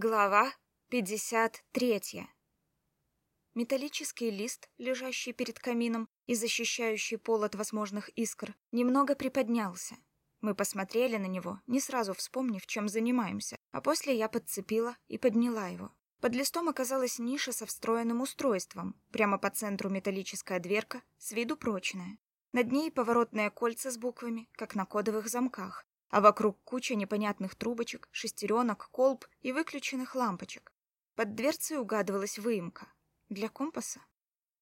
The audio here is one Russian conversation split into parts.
Глава 53. Металлический лист, лежащий перед камином и защищающий пол от возможных искр, немного приподнялся. Мы посмотрели на него, не сразу вспомнив, чем занимаемся, а после я подцепила и подняла его. Под листом оказалась ниша со встроенным устройством, прямо по центру металлическая дверка, с виду прочная. Над ней поворотные кольца с буквами, как на кодовых замках, а вокруг куча непонятных трубочек, шестеренок, колб и выключенных лампочек. Под дверцей угадывалась выемка. Для компаса?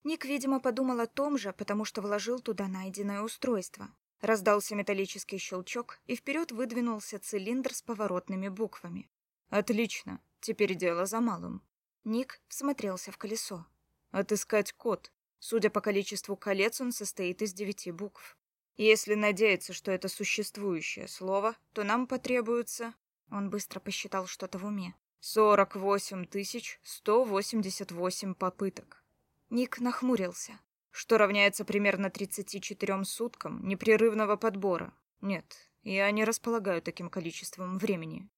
Ник, видимо, подумал о том же, потому что вложил туда найденное устройство. Раздался металлический щелчок, и вперед выдвинулся цилиндр с поворотными буквами. «Отлично. Теперь дело за малым». Ник всмотрелся в колесо. «Отыскать код. Судя по количеству колец, он состоит из девяти букв. Если надеяться, что это существующее слово, то нам потребуется... Он быстро посчитал что-то в уме. Сорок восемь тысяч сто восемьдесят восемь попыток. Ник нахмурился, что равняется примерно тридцати четырем суткам непрерывного подбора. Нет, я не располагаю таким количеством времени.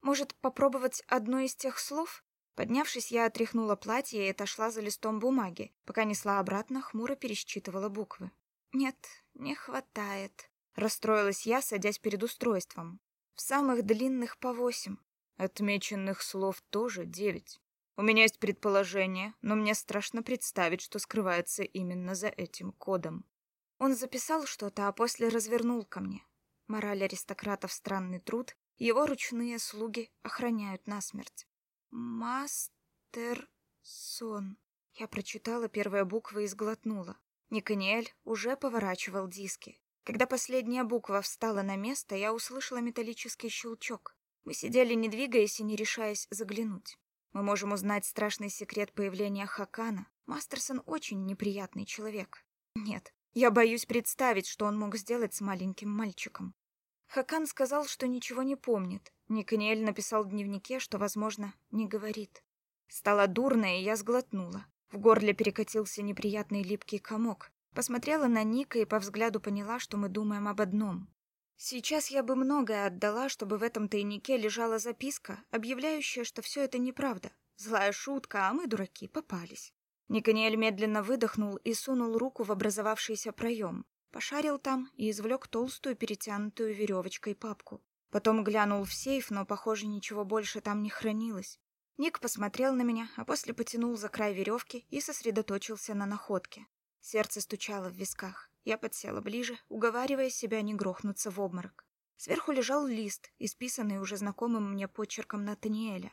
Может, попробовать одно из тех слов? Поднявшись, я отряхнула платье и отошла за листом бумаги, пока несла обратно, хмуро пересчитывала буквы. Нет, не хватает. Расстроилась я, садясь перед устройством. В самых длинных по восемь. Отмеченных слов тоже девять. У меня есть предположение, но мне страшно представить, что скрывается именно за этим кодом. Он записал что-то, а после развернул ко мне. Мораль аристократов странный труд, его ручные слуги охраняют насмерть. Мастерсон. Я прочитала первые буквы и сглотнула. Никаниэль уже поворачивал диски. Когда последняя буква встала на место, я услышала металлический щелчок. Мы сидели, не двигаясь и не решаясь заглянуть. Мы можем узнать страшный секрет появления Хакана. Мастерсон очень неприятный человек. Нет, я боюсь представить, что он мог сделать с маленьким мальчиком. Хакан сказал, что ничего не помнит. Никаниэль написал в дневнике, что, возможно, не говорит. Стало дурно, и я сглотнула. В горле перекатился неприятный липкий комок. Посмотрела на Ника и по взгляду поняла, что мы думаем об одном. Сейчас я бы многое отдала, чтобы в этом тайнике лежала записка, объявляющая, что все это неправда. Злая шутка, а мы, дураки, попались. Никаниэль медленно выдохнул и сунул руку в образовавшийся проем. Пошарил там и извлек толстую перетянутую веревочкой папку. Потом глянул в сейф, но, похоже, ничего больше там не хранилось. Ник посмотрел на меня, а после потянул за край веревки и сосредоточился на находке. Сердце стучало в висках. Я подсела ближе, уговаривая себя не грохнуться в обморок. Сверху лежал лист, исписанный уже знакомым мне почерком Натаниэля.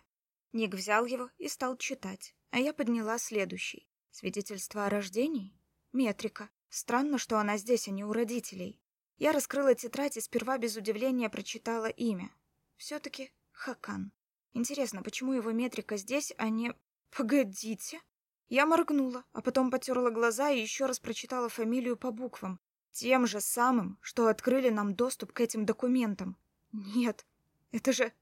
Ник взял его и стал читать, а я подняла следующий. Свидетельство о рождении? Метрика. Странно, что она здесь, а не у родителей. Я раскрыла тетрадь и сперва без удивления прочитала имя. Все-таки Хакан. Интересно, почему его метрика здесь, а не... Погодите. Я моргнула, а потом потерла глаза и еще раз прочитала фамилию по буквам. Тем же самым, что открыли нам доступ к этим документам. Нет, это же...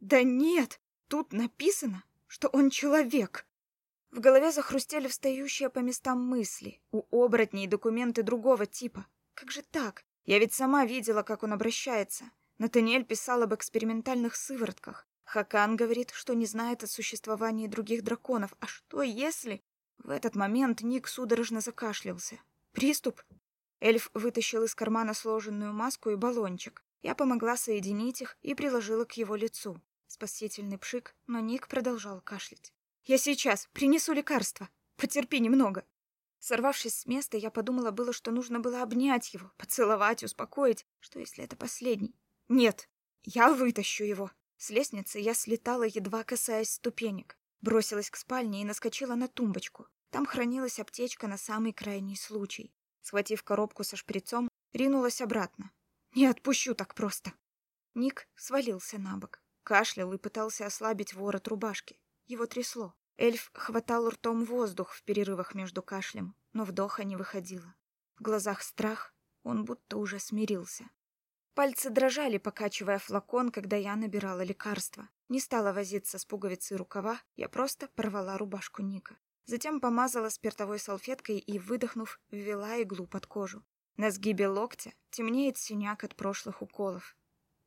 Да нет! Тут написано, что он человек. В голове захрустели встающие по местам мысли. У оборотней документы другого типа. Как же так? Я ведь сама видела, как он обращается. Натаниэль писал об экспериментальных сыворотках. Хакан говорит, что не знает о существовании других драконов. А что если... В этот момент Ник судорожно закашлялся. Приступ? Эльф вытащил из кармана сложенную маску и баллончик. Я помогла соединить их и приложила к его лицу. Спасительный пшик, но Ник продолжал кашлять. «Я сейчас принесу лекарство. Потерпи немного». Сорвавшись с места, я подумала было, что нужно было обнять его, поцеловать, успокоить. Что если это последний? Нет, я вытащу его. С лестницы я слетала, едва касаясь ступенек. Бросилась к спальне и наскочила на тумбочку. Там хранилась аптечка на самый крайний случай. Схватив коробку со шприцом, ринулась обратно. Не отпущу так просто. Ник свалился на бок, кашлял и пытался ослабить ворот рубашки. Его трясло. Эльф хватал ртом воздух в перерывах между кашлем, но вдоха не выходило. В глазах страх, он будто уже смирился. Пальцы дрожали, покачивая флакон, когда я набирала лекарство. Не стала возиться с пуговицей рукава, я просто порвала рубашку Ника. Затем помазала спиртовой салфеткой и, выдохнув, ввела иглу под кожу. На сгибе локтя темнеет синяк от прошлых уколов.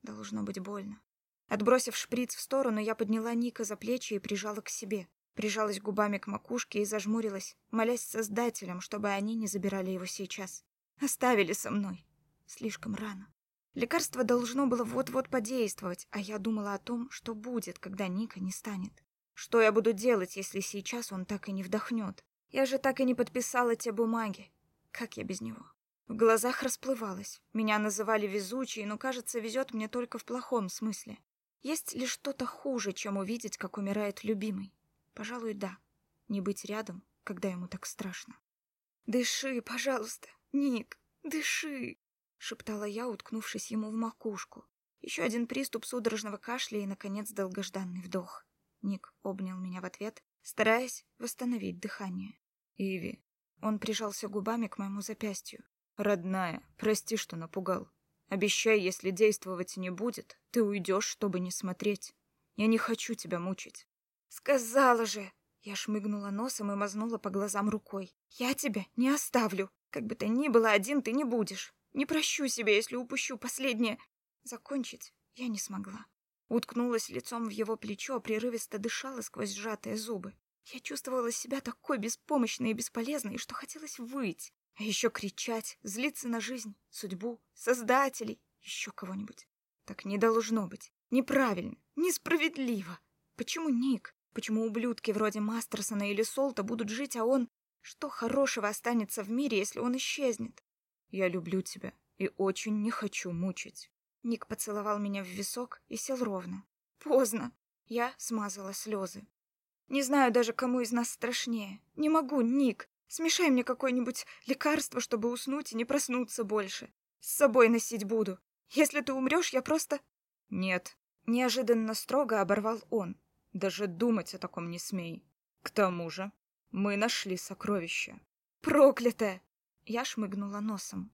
Должно быть больно. Отбросив шприц в сторону, я подняла Ника за плечи и прижала к себе. Прижалась губами к макушке и зажмурилась, молясь создателям, чтобы они не забирали его сейчас. Оставили со мной. Слишком рано. Лекарство должно было вот-вот подействовать, а я думала о том, что будет, когда Ника не станет. Что я буду делать, если сейчас он так и не вдохнет? Я же так и не подписала те бумаги. Как я без него? В глазах расплывалось. Меня называли везучей, но, кажется, везет мне только в плохом смысле. Есть ли что-то хуже, чем увидеть, как умирает любимый? Пожалуй, да. Не быть рядом, когда ему так страшно. «Дыши, пожалуйста, Ник, дыши!» — шептала я, уткнувшись ему в макушку. Еще один приступ судорожного кашля и, наконец, долгожданный вдох. Ник обнял меня в ответ, стараясь восстановить дыхание. «Иви». Он прижался губами к моему запястью. «Родная, прости, что напугал. Обещай, если действовать не будет, ты уйдешь, чтобы не смотреть. Я не хочу тебя мучить». «Сказала же!» Я шмыгнула носом и мазнула по глазам рукой. «Я тебя не оставлю. Как бы то ни было, один ты не будешь. Не прощу себя, если упущу последнее...» Закончить я не смогла. Уткнулась лицом в его плечо, прерывисто дышала сквозь сжатые зубы. Я чувствовала себя такой беспомощной и бесполезной, что хотелось выть. А еще кричать, злиться на жизнь, судьбу, создателей, еще кого-нибудь. Так не должно быть. Неправильно, несправедливо. Почему Ник? Почему ублюдки вроде Мастерсона или Солта будут жить, а он... Что хорошего останется в мире, если он исчезнет? Я люблю тебя и очень не хочу мучить. Ник поцеловал меня в висок и сел ровно. Поздно. Я смазала слезы. Не знаю даже, кому из нас страшнее. Не могу, Ник. Смешай мне какое-нибудь лекарство, чтобы уснуть и не проснуться больше. С собой носить буду. Если ты умрешь, я просто... Нет. Неожиданно строго оборвал он. Даже думать о таком не смей. К тому же, мы нашли сокровище. Проклятое! Я шмыгнула носом.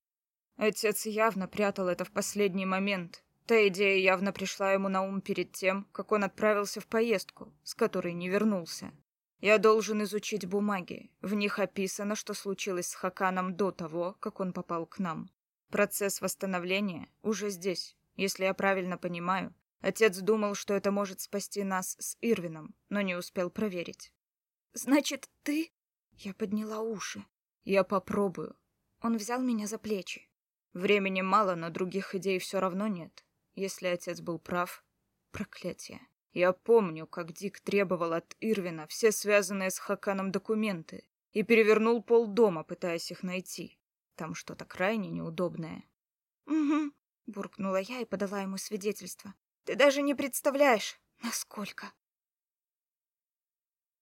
Отец явно прятал это в последний момент. Та идея явно пришла ему на ум перед тем, как он отправился в поездку, с которой не вернулся. Я должен изучить бумаги. В них описано, что случилось с Хаканом до того, как он попал к нам. Процесс восстановления уже здесь. Если я правильно понимаю, отец думал, что это может спасти нас с Ирвином, но не успел проверить. Значит, ты? Я подняла уши. Я попробую. Он взял меня за плечи. Времени мало, но других идей все равно нет. Если отец был прав, проклятие. Я помню, как Дик требовал от Ирвина все связанные с Хаканом документы и перевернул полдома, пытаясь их найти. Там что-то крайне неудобное. «Угу», — буркнула я и подала ему свидетельство. «Ты даже не представляешь, насколько...»